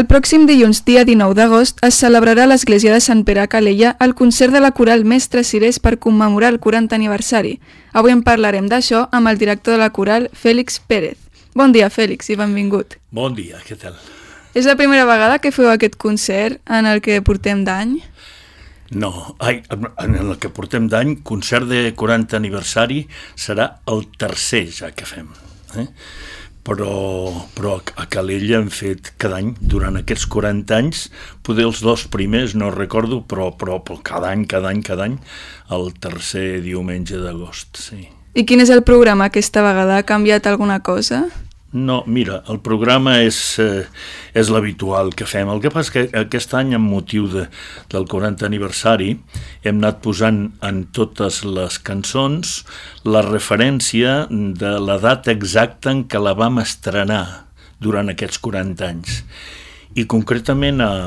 El pròxim dilluns, dia 19 d'agost, es celebrarà a l'Església de Sant Pere a Calella el concert de la coral Mestre Cirés per commemorar el 40 aniversari. Avui en parlarem d'això amb el director de la coral, Fèlix Pérez. Bon dia, Fèlix, i benvingut. Bon dia, què tal? És la primera vegada que feu aquest concert en el que portem d'any? No, ai, en el que portem d'any, concert de 40 aniversari, serà el tercer ja que fem. Eh? Però, però a Calella hem fet cada any, durant aquests 40 anys, poder els dos primers, no recordo, però, però, però cada any, cada any, cada any, el tercer diumenge d'agost, sí. I quin és el programa aquesta vegada? Ha canviat alguna cosa? No, mira, el programa és, eh, és l'habitual que fem. El que passa que aquest any, amb motiu de, del 40 aniversari, hem anat posant en totes les cançons la referència de la data exacta en què la vam estrenar durant aquests 40 anys. I concretament a,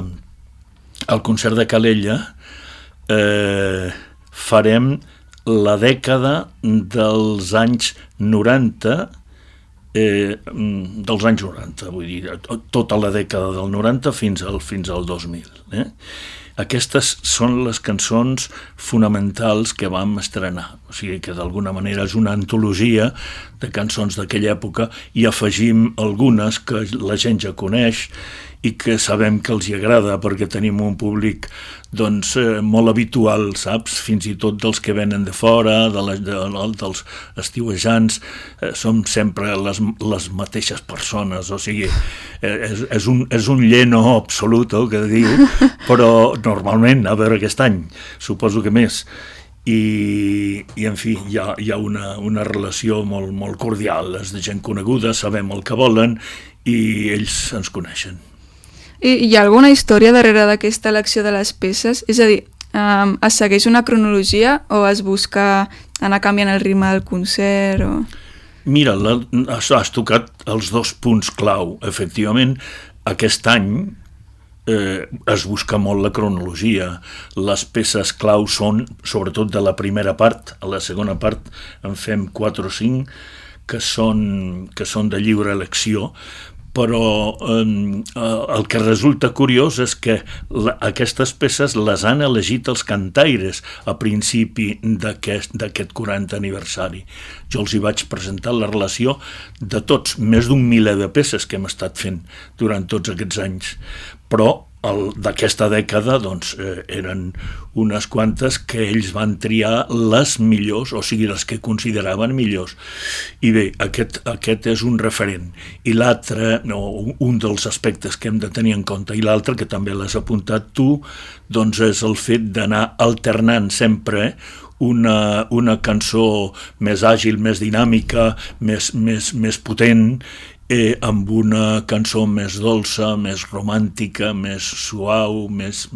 al concert de Calella eh, farem la dècada dels anys 90 eh, mm, dels anys 90, vull dir, tota la dècada del 90 fins al, fins al 2000. Eh? Aquestes són les cançons fonamentals que vam estrenar, o sigui que d'alguna manera és una antologia de cançons d'aquella època i afegim algunes que la gent ja coneix i que sabem que els hi agrada perquè tenim un públic doncs, eh, molt habitual, saps? Fins i tot dels que venen de fora, de les, de, dels estiuejants, eh, som sempre les, les mateixes persones, o sigui, eh, és, és, un, és un lleno absolut el que diu, però normalment, a veure aquest any, suposo que més, i, i en fi, hi ha, hi ha una, una relació molt, molt cordial, és de gent coneguda, sabem el que volen i ells ens coneixen. I hi ha alguna història darrere d'aquesta elecció de les peces? És a dir, um, es segueix una cronologia o es busca anar canviant el ritme del concert? O... Mira, la, has, has tocat els dos punts clau. Efectivament, aquest any eh, es busca molt la cronologia. Les peces clau són, sobretot de la primera part, a la segona part en fem 4 o 5, que són, que són de lliure elecció, però eh, el que resulta curiós és que la, aquestes peces les han elegit els cantaires a principi d'aquest 40 aniversari. Jo els hi vaig presentar la relació de tots, més d'un miler de peces que hem estat fent durant tots aquests anys, però d'aquesta dècada doncs, eh, eren unes quantes que ells van triar les millors, o sigui, les que consideraven millors. I bé, aquest, aquest és un referent. I l'altre, no, un dels aspectes que hem de tenir en compte, i l'altre, que també l'has apuntat tu, doncs és el fet d'anar alternant sempre una, una cançó més àgil, més dinàmica, més, més, més potent eh, amb una cançó més dolça, més romàntica, més suau, més...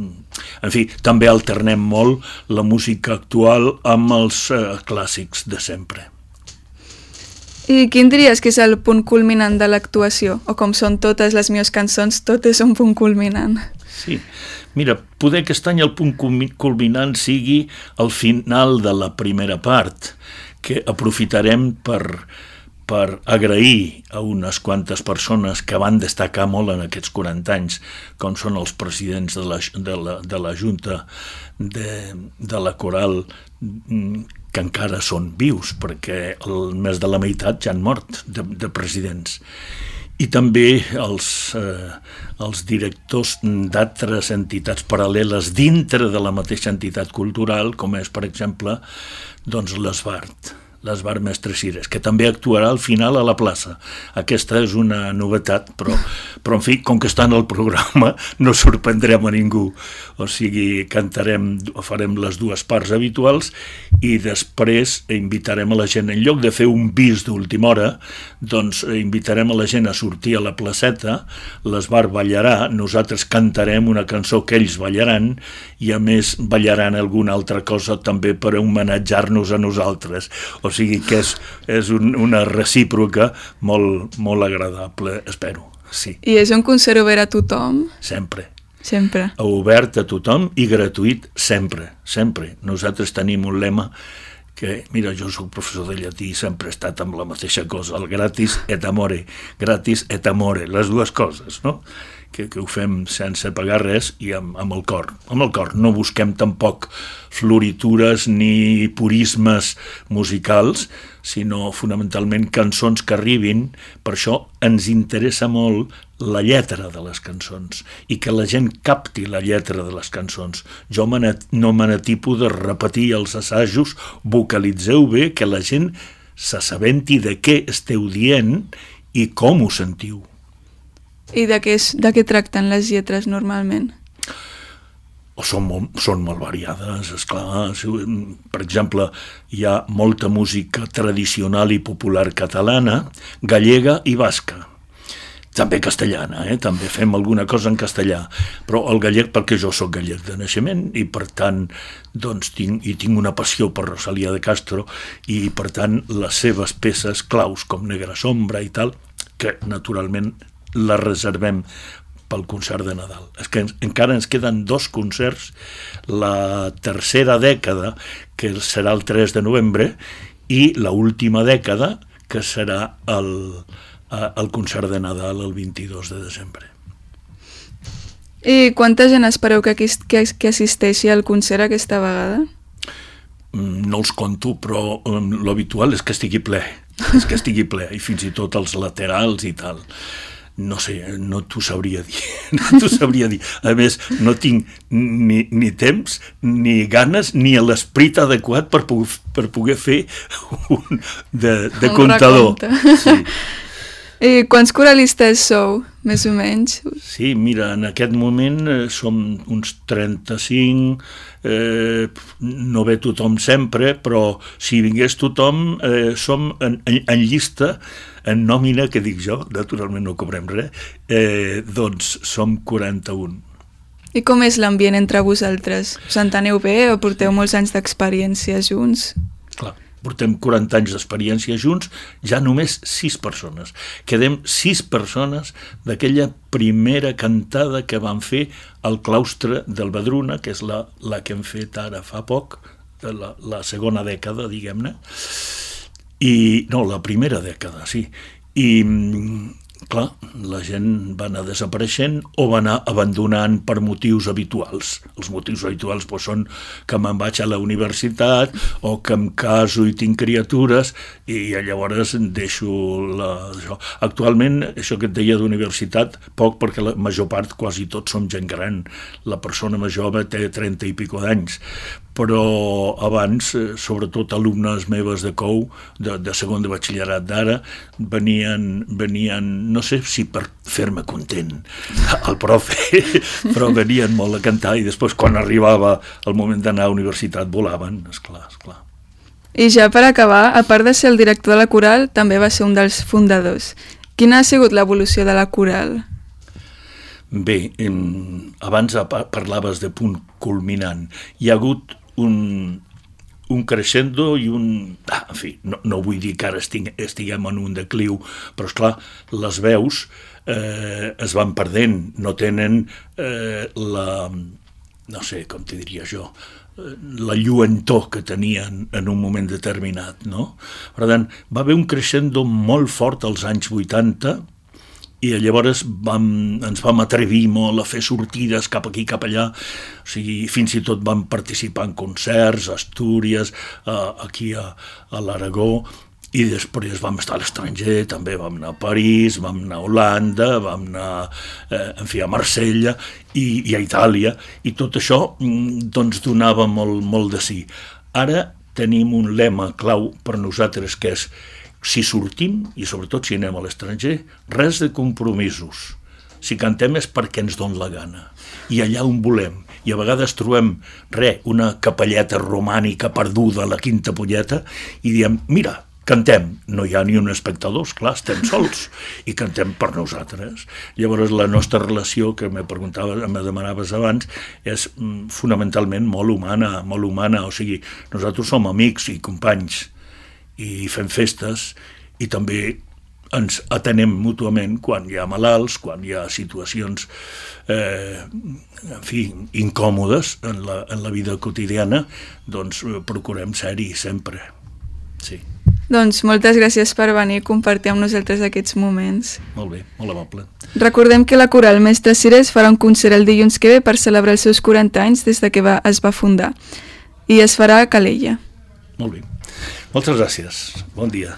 En fi, també alternem molt la música actual amb els eh, clàssics de sempre. I quin diries que és el punt culminant de l'actuació? O com són totes les meves cançons, tot és un punt culminant? Sí, mira, poder aquest any el punt culminant sigui el final de la primera part, que aprofitarem per, per agrair a unes quantes persones que van destacar molt en aquests 40 anys, com són els presidents de la, de la, de la Junta de, de la Coral, mm, que encara són vius, perquè el més de la meitat ja han mort de, de presidents. I també els, eh, els directors d'altres entitats paral·leles dintre de la mateixa entitat cultural, com és, per exemple, doncs l'Esbart l'Esbar Mestre Cires, que també actuarà al final a la plaça. Aquesta és una novetat, però, però en fi, com que està en el programa, no sorprendrem a ningú. O sigui, cantarem, farem les dues parts habituals i després invitarem a la gent, en lloc de fer un bis d'última hora, doncs invitarem a la gent a sortir a la placeta, l'Esbar ballarà, nosaltres cantarem una cançó que ells ballaran i a més ballaran alguna altra cosa també per homenatjar-nos a nosaltres. O sigui que és, és un, una recíproca molt, molt agradable, espero. Sí. I és un concert obert a tothom? Sempre. Sempre. Obert a tothom i gratuït sempre, sempre. Nosaltres tenim un lema que, mira, jo sóc professor de llatí i sempre he estat amb la mateixa cosa, el gratis et amore, gratis et amore, les dues coses, no? Que, que ho fem sense pagar res i amb, amb el cor. Amb el cor. No busquem tampoc floritures ni purismes musicals, sinó fonamentalment cançons que arribin. Per això ens interessa molt la lletra de les cançons i que la gent capti la lletra de les cançons. Jo no me n'atipo de repetir els assajos, vocalitzeu bé, que la gent s'assabenti de què esteu dient i com ho sentiu. I de què, és, de què tracten les lletres normalment? són molt, són molt variades, és clar. Per exemple, hi ha molta música tradicional i popular catalana, gallega i basca. També castellana, eh? també fem alguna cosa en castellà, però el gallec perquè jo sóc gallec de naixement i per tant doncs, tinc, i tinc una passió per Rosalia de Castro i per tant les seves peces claus com Negra Sombra i tal, que naturalment la reservem pel concert de Nadal. És que encara ens queden dos concerts, la tercera dècada, que serà el 3 de novembre, i la última dècada, que serà el, el concert de Nadal el 22 de desembre. I quanta gent espereu que, que, que assisteixi al concert aquesta vegada? Mm, no els conto, però um, l'habitual és que estigui ple, és que estigui ple, i fins i tot els laterals i tal no sé, no t'ho sabria dir, no t'ho sabria dir. A més, no tinc ni, ni temps, ni ganes, ni l'esprit adequat per, per poder fer un de, de un contador. Sí. I quants coralistes sou, més o menys? Sí, mira, en aquest moment eh, som uns 35, eh, no ve tothom sempre, però si vingués tothom, eh, som en, en, en llista, en nòmina, que dic jo, naturalment no cobrem res, eh, doncs som 41. I com és l'ambient entre vosaltres? Us enteneu bé o porteu molts anys d'experiència junts? Clar portem 40 anys d'experiència junts, ja només 6 persones. Quedem 6 persones d'aquella primera cantada que vam fer al claustre del Badruna, que és la, la que hem fet ara fa poc, la, la segona dècada, diguem-ne, i no, la primera dècada, sí. I, clar, la gent va anar desapareixent o va anar abandonant per motius habituals. Els motius habituals doncs, són que me'n vaig a la universitat o que em caso i tinc criatures i llavors deixo la, això. Actualment, això que et deia d'universitat, poc perquè la major part, quasi tots som gent gran. La persona més jove té 30 i pico d'anys, però abans, eh, sobretot alumnes meves de COU, de, de segon de batxillerat d'ara, venien, venien, no sé si per fer-me content el profe, però venien molt a cantar i després quan arribava el moment d'anar a la universitat volaven, esclar, esclar. I ja per acabar, a part de ser el director de la coral, també va ser un dels fundadors. Quina ha sigut l'evolució de la coral? Bé, abans parlaves de punt culminant. Hi ha hagut un, un crescendo i un... Ah, en fi, no, no vull dir que ara estiguem en un decliu, però és clar, les veus eh, es van perdent, no tenen eh, la... no sé, com t'hi diria jo, eh, la lluentor que tenien en un moment determinat, no? Per tant, va haver un crescendo molt fort als anys 80, i llavors vam, ens vam atrevir molt a fer sortides cap aquí, cap allà, o sigui, fins i tot vam participar en concerts, a Astúries, a, aquí a, a l'Aragó, i després vam estar a l'estranger, també vam anar a París, vam anar a Holanda, vam anar eh, en fi, a Marsella i, i a Itàlia, i tot això mm, doncs donava molt, molt de sí. Ara tenim un lema clau per nosaltres que és si sortim, i sobretot si anem a l'estranger, res de compromisos. Si cantem és perquè ens don la gana. I allà on volem. I a vegades trobem, re, una capelleta romànica perduda a la quinta polleta i diem, mira, cantem. No hi ha ni un espectador, clar, estem sols i cantem per nosaltres. Llavors la nostra relació, que me preguntaves, me demanaves abans, és mm, fonamentalment molt humana, molt humana, o sigui, nosaltres som amics i companys, i fem festes i també ens atenem mútuament quan hi ha malalts, quan hi ha situacions eh, en fi, incòmodes en la, en la vida quotidiana, doncs eh, procurem ser-hi sempre. Sí. Doncs moltes gràcies per venir i compartir amb nosaltres aquests moments. Molt bé, molt amable. Recordem que la Coral Mestre Cires farà un concert el dilluns que ve per celebrar els seus 40 anys des de que va, es va fundar i es farà a Calella. Molt bé. Moltes gràcies. Bon dia.